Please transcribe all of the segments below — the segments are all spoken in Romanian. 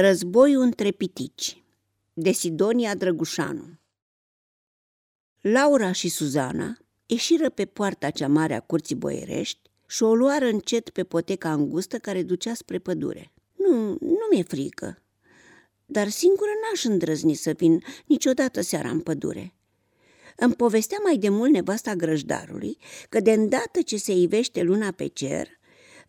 Războiul între pitici de Sidonia Drăgușanu Laura și Suzana ieșiră pe poarta cea mare a curții boierești și o luară încet pe poteca îngustă care ducea spre pădure. Nu, nu mi-e frică, dar singură n-aș îndrăzni să vin niciodată seara în pădure. Îmi povestea mai de mult nevasta grăjdarului că de îndată ce se ivește luna pe cer,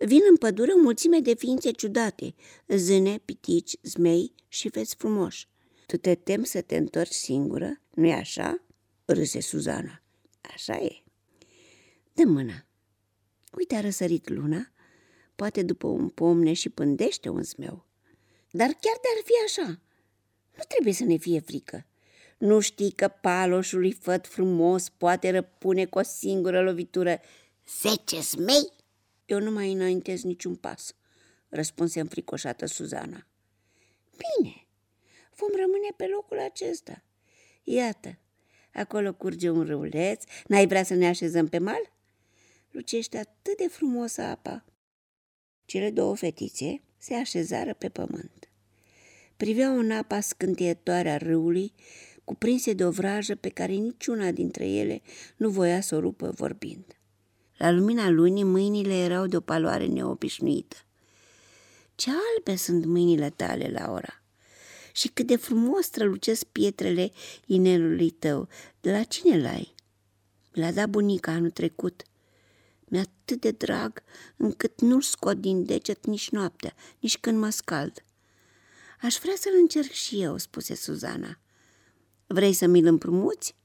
vin în pădure o mulțime de ființe ciudate, zâne, pitici, zmei și veți frumoși. Tu te temi să te întorci singură, nu-i așa? râse Suzana. Așa e. Dă mâna. Uite, a răsărit luna. Poate după un pom ne și pândește un zmeu. Dar chiar de-ar fi așa, nu trebuie să ne fie frică. Nu știi că paloșului făt frumos poate răpune cu o singură lovitură zece zmei? Eu nu mai înaintez niciun pas, răspunse înfricoșată Suzana. Bine, vom rămâne pe locul acesta. Iată, acolo curge un râuleț, n-ai vrea să ne așezăm pe mal? Lucește atât de frumos apa. Cele două fetițe se așezară pe pământ. Priveau în apa scântietoare a râului, cuprinse de o vrajă pe care niciuna dintre ele nu voia să o rupă vorbind. La lumina lunii, mâinile erau de o paloare neobișnuită. Ce albe sunt mâinile tale, Laura! Și cât de frumos strălucesc pietrele inelului tău. De la cine l-ai? Mi l-a dat bunica anul trecut. Mi-a atât de drag încât nu-l scot din deget nici noaptea, nici când mă scald. Aș vrea să-l încerc și eu, spuse Suzana. Vrei să mi-l împrumuți?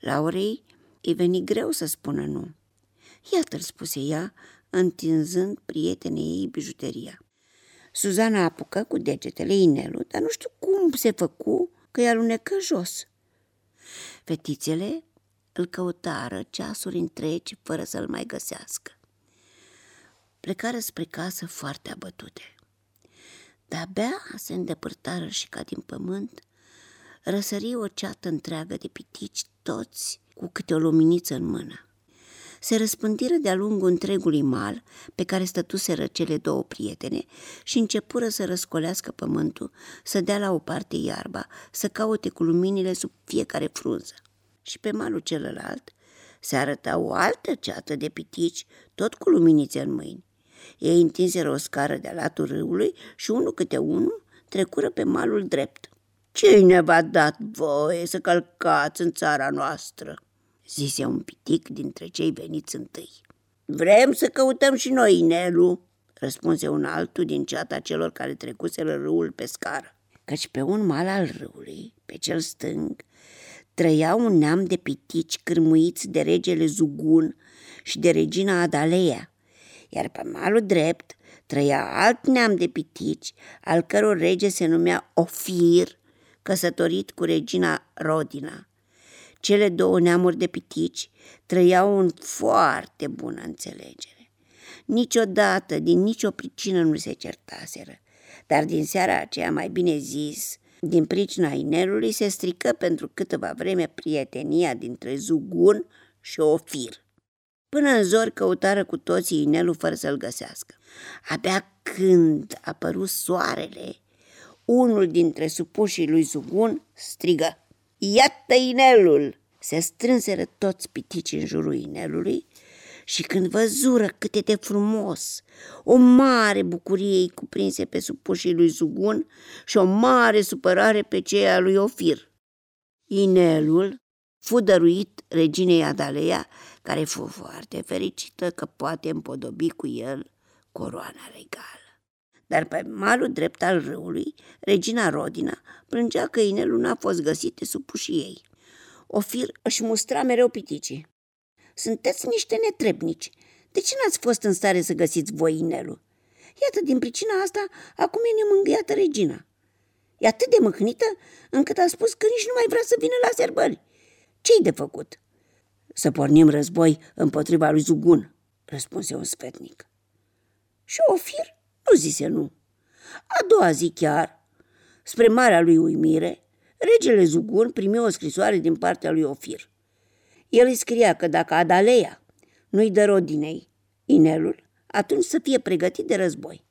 Laurei îi veni greu să spună nu. Iată-l, spuse ea, întinzând prietenei ei bijuteria. Suzana apucă cu degetele inelul, dar nu știu cum se făcu că i alunecă jos. Fetițele îl căutară ceasuri întregi fără să-l mai găsească. Plecară spre casă foarte abătute. De-abia se îndepărtară și ca din pământ, răsări o ceată întreagă de pitici, toți cu câte o luminiță în mână se răspândiră de-a lungul întregului mal pe care stătuseră cele două prietene și începură să răscolească pământul, să dea la o parte iarba, să caute cu luminile sub fiecare frunză. Și pe malul celălalt se arăta o altă ceată de pitici, tot cu luminițe în mâini. Ei întinseră o scară de-a latul râului și unul câte unul trecură pe malul drept. Cine v-a dat voie să călcați în țara noastră? Zise un pitic dintre cei veniți întâi. Vrem să căutăm și noi inelul, răspunse un altul din ceata celor care trecuseră râul pe scară. Căci pe un mal al râului, pe cel stâng, trăia un neam de pitici cârmuiți de regele Zugun și de regina Adaleia, iar pe malul drept trăia alt neam de pitici, al căror rege se numea Ofir, căsătorit cu regina Rodina. Cele două neamuri de pitici trăiau în foarte bună înțelegere. Niciodată, din nicio pricină nu se certaseră, dar din seara aceea, mai bine zis, din pricina inelului se strică pentru câteva vreme prietenia dintre Zugun și Ofir. Până în zori căutară cu toții inelul fără să-l găsească. Abia când a apărut soarele, unul dintre supușii lui Zugun strigă Iată inelul! Se strânseră toți pitici în jurul inelului și când văzură cât e de frumos, o mare bucurie îi cuprinse pe supușii lui Zugun și o mare supărare pe ceea lui Ofir. Inelul fu dăruit reginei Adaleia, care fu foarte fericită că poate împodobi cu el coroana regală. Dar pe malul drept al râului, regina Rodina plângea că inelul n-a fost găsit de supușii ei. Ofir își mustra mereu piticii. Sunteți niște netrebnici. De ce n-ați fost în stare să găsiți voi inelul? Iată, din pricina asta, acum e nemângâiată regina. E atât de mâhnită încât a spus că nici nu mai vrea să vină la serbări. Ce-i de făcut? Să pornim război împotriva lui Zugun, răspunse un sfetnic. Și Ofir nu zise nu. A doua zi chiar, spre marea lui uimire, regele Zugun primi o scrisoare din partea lui Ofir. El îi scria că dacă Adaleia nu-i dă rodinei inelul, atunci să fie pregătit de război.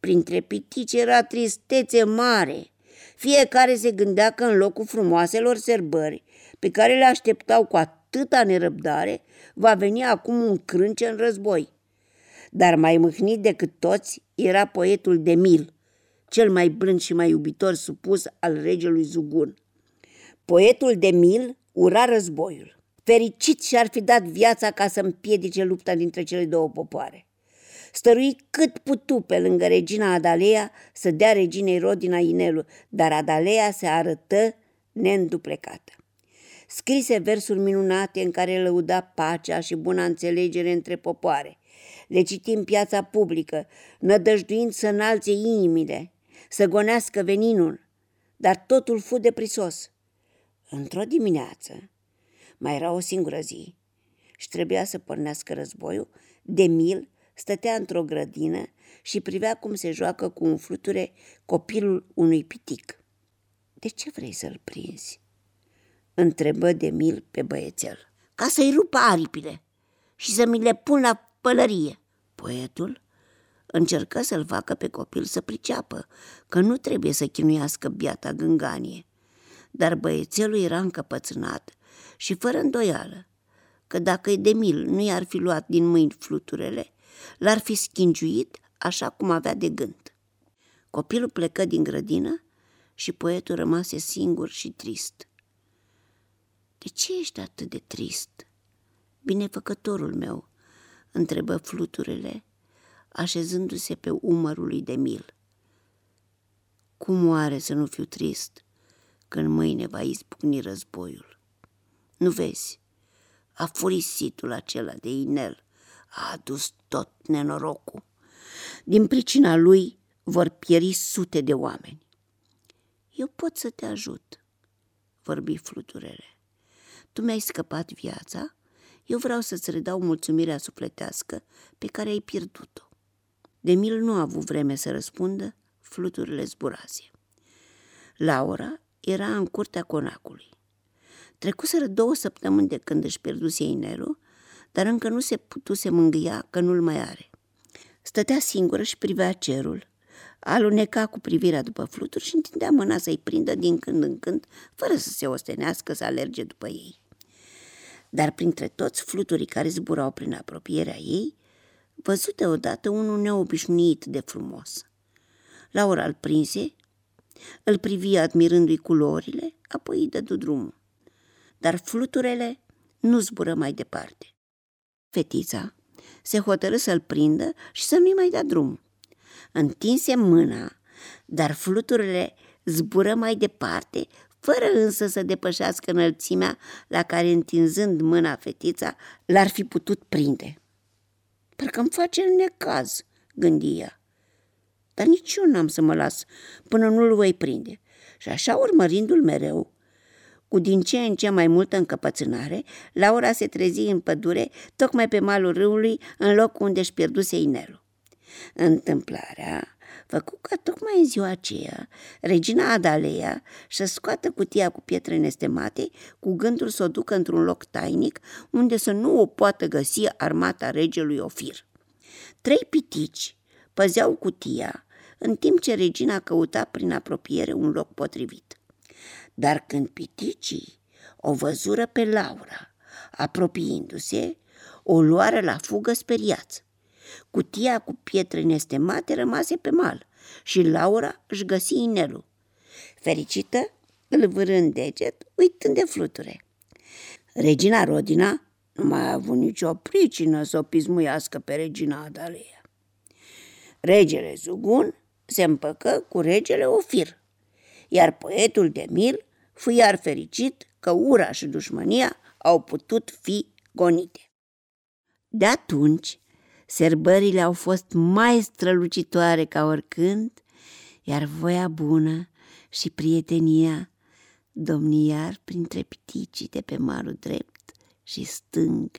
Printre pitici era tristețe mare. Fiecare se gândea că în locul frumoaselor serbări, pe care le așteptau cu atâta nerăbdare, va veni acum un crânce în război. Dar mai mâhnit decât toți era poetul Demil, cel mai blând și mai iubitor supus al regelui Zugun. Poetul Demil ura războiul. Fericit și-ar fi dat viața ca să împiedice lupta dintre cele două popoare. Stărui cât putu pe lângă regina Adalea să dea reginei Rodina inelul, dar Adalea se arătă neînduplecată. Scrise versuri minunate în care lăuda pacea și buna înțelegere între popoare. Le citi în piața publică, nădăjduind să înalțe inimile, să gonească veninul, dar totul fu deprisos. Într-o dimineață, mai era o singură zi și trebuia să pornească războiul, Demil stătea într-o grădină și privea cum se joacă cu un fluture copilul unui pitic. De ce vrei să-l prinzi?" întrebă Demil pe băiețel. Ca să-i rupă aripile și să mi le pun la pălărie. Poetul încercă să-l facă pe copil să priceapă că nu trebuie să chinuiască biata gânganie. Dar băiețelul era încăpățânat și fără îndoială că dacă Demil nu i-ar fi luat din mâini fluturele, l-ar fi schingiuit așa cum avea de gând. Copilul plecă din grădină și poetul rămase singur și trist. De ce ești atât de trist? Binefăcătorul meu, întrebă fluturele, așezându-se pe umărul lui Demil. Cum oare să nu fiu trist când mâine va izbucni războiul? Nu vezi, afurisitul acela de inel a adus tot nenorocul. Din pricina lui vor pieri sute de oameni. Eu pot să te ajut, vorbi fluturele. Tu mi-ai scăpat viața, eu vreau să-ți redau mulțumirea sufletească pe care ai pierdut-o. Demil nu a avut vreme să răspundă, fluturile zburase. Laura era în curtea conacului. Trecuseră două săptămâni de când își pierduse inelul, dar încă nu se putuse mângâia că nu-l mai are. Stătea singură și privea cerul, aluneca cu privirea după fluturi și întindea mâna să-i prindă din când în când, fără să se ostenească să alerge după ei. Dar printre toți fluturii care zburau prin apropierea ei, văzute odată unul neobișnuit de frumos. Laura îl prinse, îl privi admirându-i culorile, apoi îi dădu drumul. Dar fluturele nu zbură mai departe. Fetița se hotărâ să-l prindă și să nu-i mai dea drum. Întinse mâna, dar fluturile zbură mai departe, fără însă să depășească înălțimea la care, întinzând mâna fetița, l-ar fi putut prinde. Parcă-mi face necaz, gândi ea. Dar nici eu n-am să mă las până nu-l voi prinde. Și așa, urmărindu-l mereu, cu din ce în ce mai multă încăpățânare, Laura se trezi în pădure, tocmai pe malul râului, în locul unde își pierduse inelul. Întâmplarea făcu ca tocmai în ziua aceea regina Adalea să scoată cutia cu pietre nestemate cu gândul să o ducă într-un loc tainic unde să nu o poată găsi armata regelui Ofir. Trei pitici păzeau cutia în timp ce regina căuta prin apropiere un loc potrivit. Dar când piticii o văzură pe Laura, apropiindu-se, o luară la fugă speriați. Cutia cu pietre nestemate rămase pe mal și Laura își găsi inelul. Fericită, îl vârând deget, uitând de fluture. Regina Rodina nu mai a avut nicio pricină să o pismuiască pe regina Adalea. Regele Zugun se împăcă cu regele Ofir, iar poetul Demil fu iar fericit că ura și dușmânia au putut fi gonite. De atunci, Serbările au fost mai strălucitoare ca oricând, iar voia bună și prietenia domniar printre piticii de pe marul drept și stâng